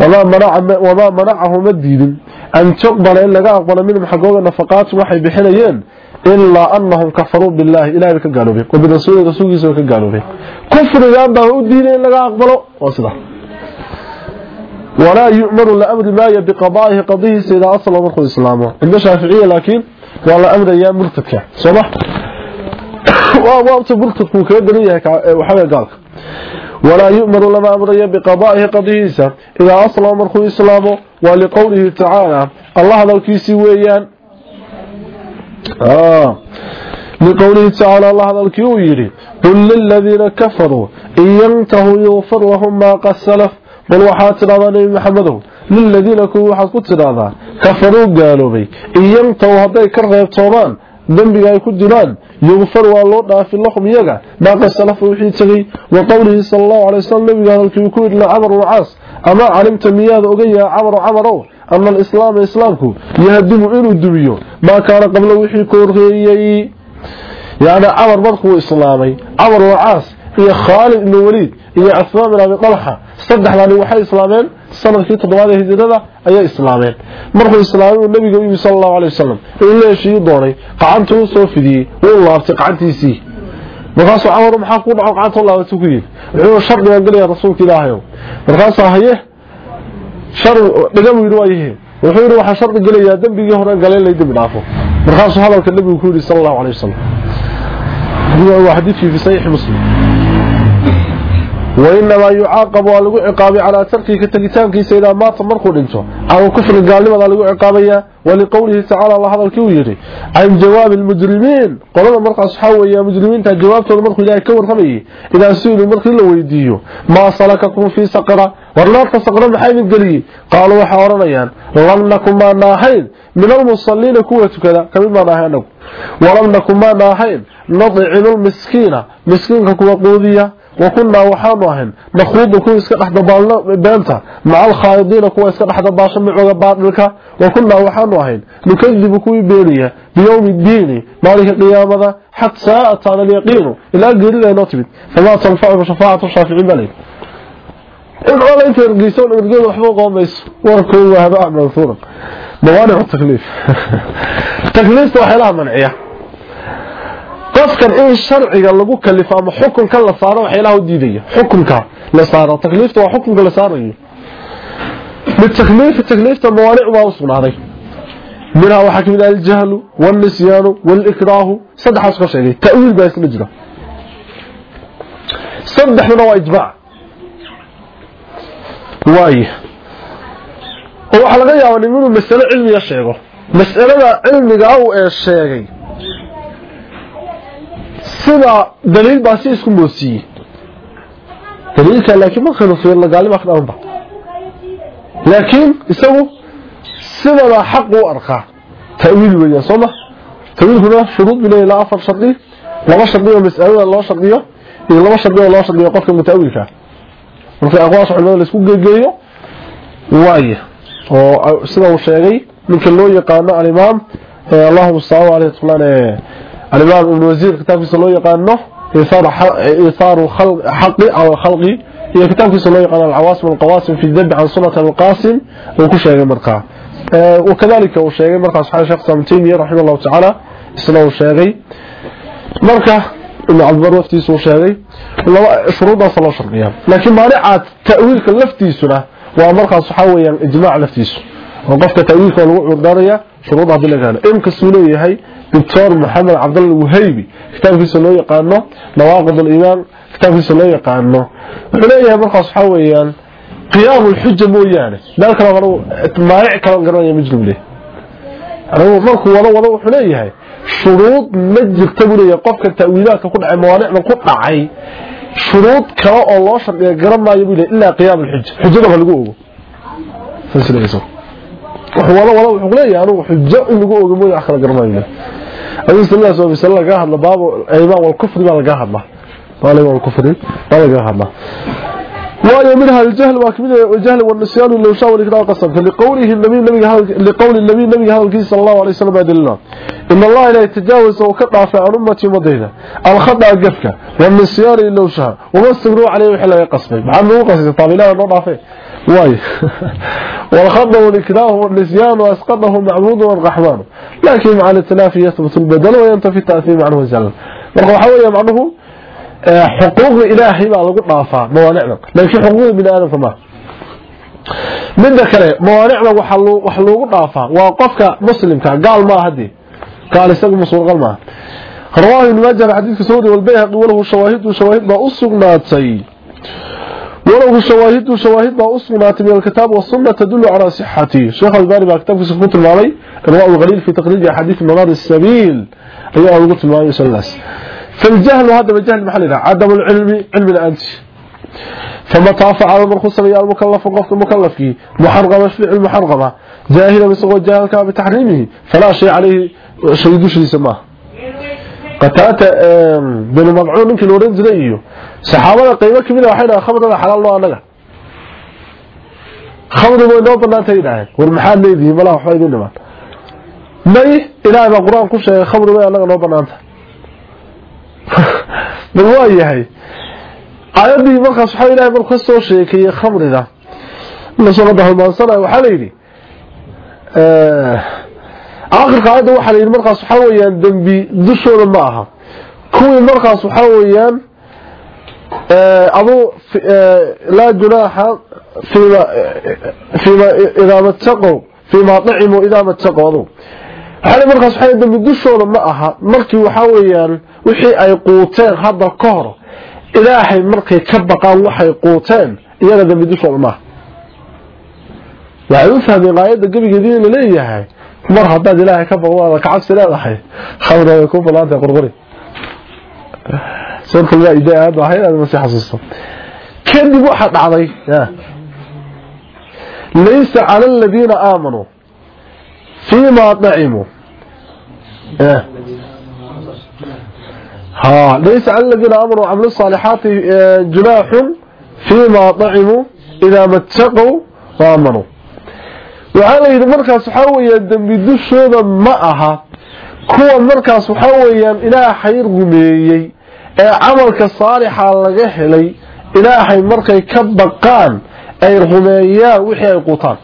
وما, منع وما منعهم الدين أن تقبل إلا أقبل منهم حقوق نفقاتهم وحي بحنيين إلا أنهم كفروا بالله إلهي بك قالوا به وبرسوله رسوله سوى قالوا به كفر يابه الدين إلا أقبله وصله ولا يؤمر لأمر ما بقضائه قضيه سيدا أصلا ومرخو إسلامه عند شافعية لكن والله أمر يا مرتدك صباح. وابت مرتدك كيدنيه وحوى قالك. ولا يؤمر لما أمر بقضائه قضيه إذا أصلا ومرخو إسلامه ولقوله تعالى الله ذو كيسي ويان. آه. لقوله تعالى الله هذا الكيو يري قل للذين كفروا إن ينتهوا يغفر لهم ما قد سلف. bal waxaad tidhahdaa nebi maxamedow liladiina kuwii waxaad ku tidhaahdaa kafaruu gaaloobay iyantaw hadday ka reebtoomaan dembiga ay ku dilaan yugfar waa loo dhaafin lahum iyaga maaqa salafa wixii tegey wa qowlihi sala allahu alay wasalam nebiga hadalkii ku yidhi camarulcaas ama calimta miyaad ogayaha camaru camarow ana alislaama islaamku yahdimu inuu dumiyo maa kaana qablo wixii ka horreeyey yacni camar markuu islaamay camar ulcaas iyo khaalid ibnu waliid iyo asmaa bin abi dalxa. Saddexdani waxay islaameen sannadkii toddobaad ee hijrada ayay islaameen. Markuu islaamay uu nabiga u yimi sala allahu alay wasalam in la heshiiyi doonay qacantuu soo fidiyey wuu laabtay qacantiisii. Markaasuu camar maxaa kuu dhaco qacantoo laabata ku yidhi wuxuu shardiga gelayaa rasuulka ilaahayow. Markaasaa haye dhigabuu yidhi waayahe wuxuu yidhi waxaa shardi gelayaa dembigii hore gale lay dembi dhaafo. Markaasuu hadalka nabigu ku yidhi sala allahu alay wasalam waa xadiidkii fi saxiixi muslim wainamaa yucaaqab waa lagu ciqaabay calaa tarkii ka tegitaankiisa idaa maata markuu dhinto ama kufri gaalnimadaa lagu ciqaabayaa waliqowlihi tacaala alla hadalkii uu yidhi can jawaabi almujrimiin qolada markaas waxaa weeya mujrimiinta jawaabtooda markuu ilaahay ka warramayay idaa su'ilu markii la weydiiyo maa salakakum fii saqra war naarka saqra maxaa idin geliyey qaaluu waxay odhanayaan lam nakum maana ahayn min almusalliina kuwa tukada ka mid maana ahay anagu walam nakum maana ahayn nadcimu miskiinka kuwa quudiya وكنا وحان اهن نخوض كو اسك دخد بان بينتا مع الخايدين كو اسك دخد باشا ميقوغا باطلكا وكنا وحان اهن نكذب كو بيريا بيوم الدين. مالك القيامة. حتى ساعة على اليقين. إلى غير لا نثبت فما تنفع شفاعة الشافعين بلك إن قال إنت يرقيسون ورقيسون وحبوق قوميس. وركو هذا عبد ثورة موانع التكليف. التكليف توحي لها منعية. qofkan in sharciga lagu kalifo ama xukunka la saaro waxa ilaahu diidaya. Xukunka la saaro takliifta waa xukunka la saarayo. Bitakliif takliifta mawaanic baa usugnaaday minha waxaa ka mid ah aljahlu walnisyaanu walikraahu. Saddexaas ka sheegay ta'wiil baa isla jira. Saddexdana waa ijmaac waay oo waxaa laga yaabaa inuu mas'alo cilmiga sheego. Mas'alada cilmiga ah uu sheegay sida daliil baa si isku moosiyey daliilka laakiin marka la fiiriyo gaalima ka dhaanba laakiin isagu sidaba xaq u arkaa ta'wiil weeyaan soo ma? Ta'wiilkuna shuruud bilaa ilaa afar shardi laba shardi oo mas'alada loo shardiyo iyo laba shardi oo loo shardiyo qofka muta'awilka marka aqwaas culimada la isku geegeeyo waaye oo sida uu sheegay ninka loo yaqaano al-imaam Allahu subhanahu wa ta'ala الإمام ابن وزير كتاب في صلوية قانه إيثار, إيثار خلق حقي أو خلقي. هي كتاب في صلوية قانه العواصم والقواسم في الذب عن سنة القاسم وكل شيء مرقع أه وكذلك شيء مرقع سبحانه شيخ سامتيني رحمه الله تعالى إسلام الشيخي مرقع ابن عبد وفتيس وشيخي شروطها صلاة شرقية لكن مانعات تأويل كاللفتيسنا ومرقع صحاويا إجماع لفتيسه وقفت تأويل كالوعور دارية شروطها بالله إن كسوليه هي دكتور محمد عبد الله الوهيبي. كتاب في سنوي قانو نواقض الإيمان كتاب في سنوي قانو عليها مرخص حويا قيام الحج مو يعني ذلك ما غرو ما يعكر غرو يا مجرم لي. أنا هو ولا ولا حلي هاي. شروط مجر تقول يا قفك التأويلات كقطع موانع ما قطع هاي شروط كا الله شر يا ما يبي له إلا قيام الحج حجة ما لقوه فسلي صار هو ولا ولا حلي يا روح حجة اللي قوه مو يعكر غرو ما يبي adiga sallallahu alayhi wasallam laga hadla baab ayman wal kufri laga hadla baab ayman wal kufri laga hadla وأي منها الجهل وكمنها الجهل والنسيان لو شاء والإكرام قسم فلقوله النبي النبي لقول النبي النبي هذا صلى الله عليه وسلم بعد الله. إن الله لا يتجاوز وكقع في أمتي مضينا الخطأ قفك. والنسيان لو شاء. وما استغروا عليه وحلا يقسم بعمل قصد. طالب لا نضع فيه واي والخطأ والإكراه والنسيان وأسقطه معبود والرحمن. لكن مع التلافي يثبت البدل وينتفي التأثير عنه الزلل. مرقوا حوية معنه حقوق إلهي ما لقد نافع موانعنا لكن حقوق من آدم فما من ذكره موانعنا وحلوق نافع وقفك مسلمك قال ما هدي قال استقم مصور قال ما رواه المجر حديث سعودي والبيهق وله شواهد وشواهد ما أصغناتي وله شواهد وشواهد ما أصغنات من الكتاب والسنة تدل على صحته شيخ الباري بقى كتاب في سفوت المالي الرواء الغليل في تقليد حديث منار السبيل أيها الوقت المالي يسلس فالجهل هذا الجهل محلنا عدم العلم علم الأنت فمتى فعل المرخص يا المكلف وقفت المكلف محرغمة في المحرغمة جاهلا بسقوط جاهل كان بتحريمه فلا شيء عليه شيء دوش يسماه قتات بن مضعون يمكن ورين زليه saxaabada qaybo kamid ah waxay dhahaan khamrada xalaal loo anaga khamru way noo banaantay dhahay war maxaa leeyihiin malaha waxba idin dhiman may ilaahay baa qur-aan ku sheegay khamru way anaga noo banaanta bal waa yahay. Aayadii markaas waxa ilaahay markaa soo sheekayay khamriga la soo dhahmaansanay waxa la yiri ee aakhirka aayada waxa la yiri markaas waxa weeyaan dambi dushooda ma aha. Kuwi markaas waxa weeyaan ee adu la junaaha fiima fiima ila mataqo fiima tacimu ila mataqo adu markaas waxa dambi dushooda ma aha. Markii waxa weeyaan wixii ay quuteen hadda ka hor ilaahay markay ka baqaan waxay quuteen iyaga dambi dushooda maaha waxaad u fahmeen aayadda gebigeedii leeyahay mar haddaad ilaahay ka baqdo kacabsi leedahay khamra way ku banaantahay qurquri. Kadib waxaa dhacday laysa cala aladiina aamanuu fiimaa dacimuu ها ليس على الذين امنوا وعملوا الصالحات جناح فيما طعموا اذا ما اتقوا وامنوا وعلى يد markaas waxa weeyaan dambi dushooda ma aha kuwa markaas waxa weeyaan ilaahay rumeeyay ee amalka saalixa laga helay ilaahay markay ka baqaan ay rumeeyaan wixii ay qutaan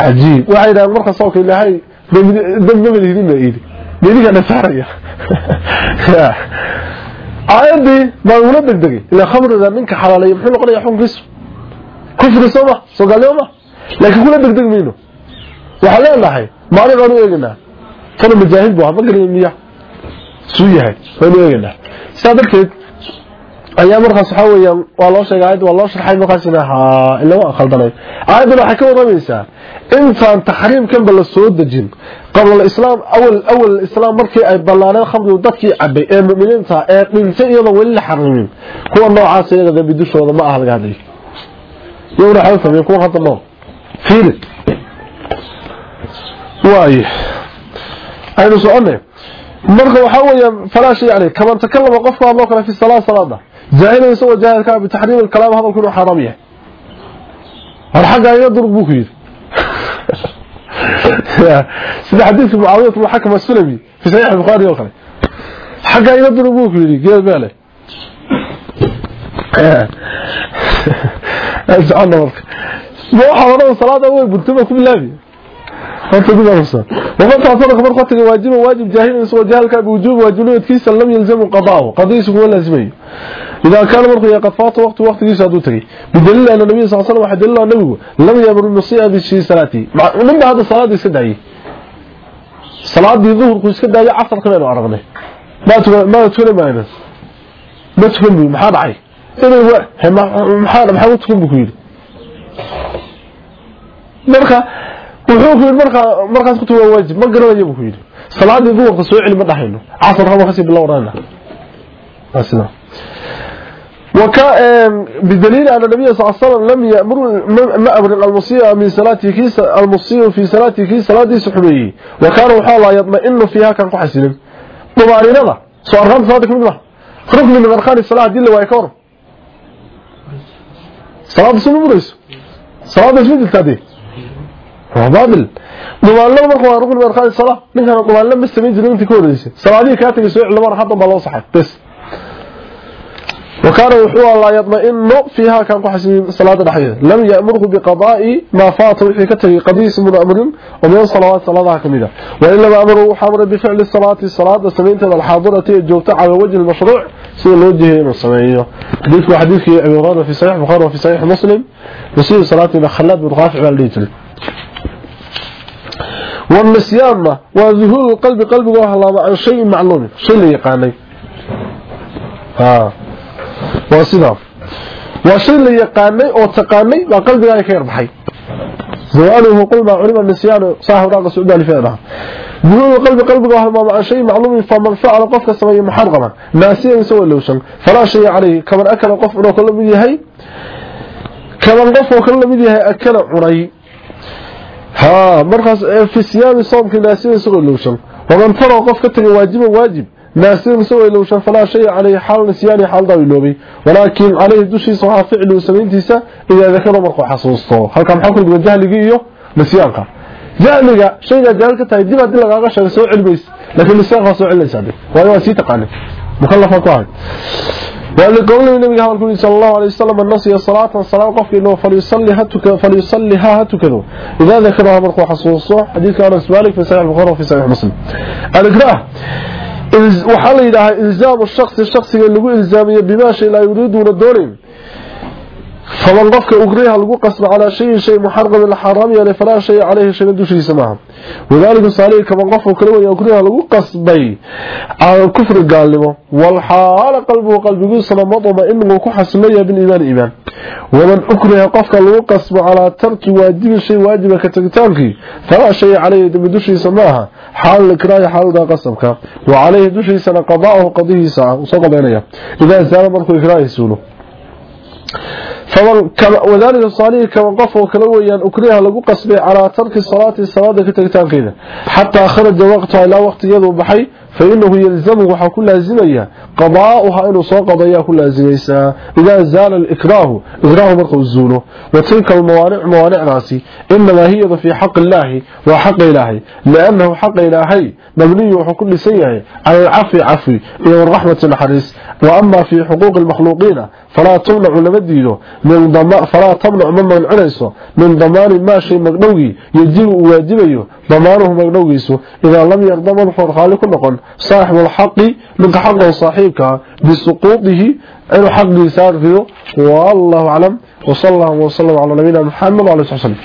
عجيب واحد مرخص صوت اللي هاي دم دم اللي هدينا nidigana saaraya aayadii baan ula degdegay. Ilaa khamriga ninka xalaaleeya muxuu noqonayaa xukunkiisu kufri soo ma ma? Laakiin kula degdeg mayno waxaan leenahay maalin baanu eegaynaa. Tana majaahid buu hama garaya miya? Suu yahay baanu eegaynaa. Sidaa darteed ayaa markaas waxaa weeyaan waa loo sheegay aayadda waa loo sharxay markaasina haa ila waa khaldanay. Aayaddana waxay ka warramaysaa intaan taxriimkanba la soo dejin. qabla islaam awal awal islaam markii ay ballaaneen khamrigu dadkii cabay ee mu'miniinta ee dhintay iyadoo weli la xarimin kuwa noocaas iyaga dambi dushooda ma aha laga hadlay yowna waxay fahmeen kuwa hadda nool fiili waaye aynu soconay marka waxa weeyaan falaash yani kaman takallama qofka hadloo kale fi salaad salaada جاهل يسوى جاهل كان بتحريم الكلام هذا كله حرام يعني الحق يضرب sida xadiis muawiya ibn hakim as-sulami fi sahih bukhari oo kale. Xaga ila durubu ku yiri geel baa leh. Asana marka. Soo xawlo salaada way buntuma ku bilaabi. Horta duba rusa waqad taasara khabar qatl waajib waajib jahil isoo jahalka bi wujub wajibiyadkiisa lam yalzamu qadaahu. Qadiisuhu wala lazimay إذا كان مرقيا قد فات وقت وقت كيسا دو تري بدليل أن النبي صلى الله عليه وسلم وحد الله النبي لم يمر المصيئة بشي صلاتي من هذا الصلاة يسدعي صلاة دي ظهر كو يسدعي عصر كمان وعرغني ما تكون ما تكون معنا ما تكون بي محاد عي إذا هو محاد محاد تكون بكويل مرقى wuxuu ku yiri marka markaas ku tuwa waajib ma garanayo buu ku yiri salaadii duhurka soo celi ma dhaxayno casar haba بدليل أن النبي صلى الله عليه وسلم لم يأمر ما أمر المصير من صلاته كيس المصير في صلاته كيس صلاة سحبه وكان وحالا يطمئن فيها كان قحسن طبعا لنا سؤال رمض صلاتك من الله ركن من أركان الصلاة دي اللي ويكور صلاة سنو مريس صلاة سنو التادي وبابل طبعا لما مركوا ركن من أركان الصلاة منها طبعا لما استميت زي انت كوريس صلاة دي كاتب سوء لما رحطا بالله صحيح بس وكان وحوى الله يطمئن فيها كان قحسن صلاة الحياة. لم يأمره بقضاء ما فات وحي كتري قديس من أمر ومن صلوات صلاة كميدة وإنما أمره حمر بفعل الصلاة الصلاة سمينة الحاضرة الجوتة على وجه المشروع. سيد الوجه السمعية حديث وحديث عمران في صحيح بخاري وفي صحيح مسلم. وسيد صلاة إلى خلاد بن رافع والليتل والنسيان وظهور القلب قلب الله عن شيء معلوم. شيء يقاني. ها waa sidaa waa shay la yaqaanay oo taqaanay baa qalbigaaga ka yarbaxay zawaaluhu qul maa culima nisyaanu saaxib raaqa sacuudi alifeedaha duhuulu qalbi qalbiga waa halmaama can shay macluumin faman facala qofka sameeya muxarqaman naasiyan isagoo ilowsan falaa shaya calayhi. Kaman akala qof cunoo kala mid yahay kaman qof oo kala mid yahay akala cunay. Haa markaas fi siyaami soomkii naasiyan isagoo ilowsan waman tara qof ka tegay waajiban waajib ناسين سوى لو شاف فلا شيء عليه حال نسيان حال ضوي لوبي ولكن عليه دشي صحا فعل سمينتيسا اذا ذكر مرق حصوصته هل كان حكم بالجهلي iyo نسيانka jahliga shayga jahilka tahay dib hadii lagaaga sheego soo cilmiis laakiin nisiyaanka soo cilinaysa waayo waa sii taqaanay mukallafa ku ahay ولقول النبي صلى الله عليه وسلم النصي صلاة صلاة قف إنه فليصليها فليصليها هتكذو إذا ذكرها مرق حصوصه حديث كان مالك في صحيح البخاري وفي صحيح مسلم الإكراه waxaa la yidhaahaa ilzaamu shaksi shaksiga lagu ilzaamiyo bimaashay laa yuriiduuna doonin faman qofka ukriha lagu qasba calaa shayin shay muxaramin xaaraam yeelay falaa shay caleyhi shayna dushiisa maaha wadaalika saalihi kaman qofka kala waya ukriha lagu qasbay cala kufri gaalnimo walxaala qalbuhu qalbigiisuna madma inuu ku xasilaya biliimaani iimaan ومن أكره قفك لقو قصب على ترك واجب شيء واجب كتكتانك فلا شيء عليه دمدوشي سماها. حال الإكراه حال دا قصبك. وعليه دوشي سنة قضاءه قضيه ساعة. وصق بينيه إذا زال مركو إكراه يسونه فمن وذلك الصالح كما قفوا كلويا أكريها لقو قصبي على ترك الصلاة الصلاة كتكتان كذا حتى خرج وقتها إلى وقت يدو بحي فإنه يلزمه وحا كل لازمية قضاؤها إنه سوى قضايا كل لازميسا إذا زال الإكراه. إكراه مرقو الزوله وتلك الموانع موانع ناسي إنما هي في حق الله وحق إلهي. لأنه حق إلهي. مبني وحا كل سيئة. على العفو عفو. إلى الرحمة الحريص. وأما في حقوق المخلوقين فلا تمنع لمدينه. من ضمان فلا تمنع ممن عنيسه من ضمان ما شيء مقنوغي يجب واجبيه ضمانه مقنوغيسه إذا لم يقدم الفرخالك نقل صاحب الحق من حقه صاحبك بسقوطه أنه حق يساره والله أعلم. وصلى الله وسلم على نبينا محمد وعلى آله وصحبه وسلم.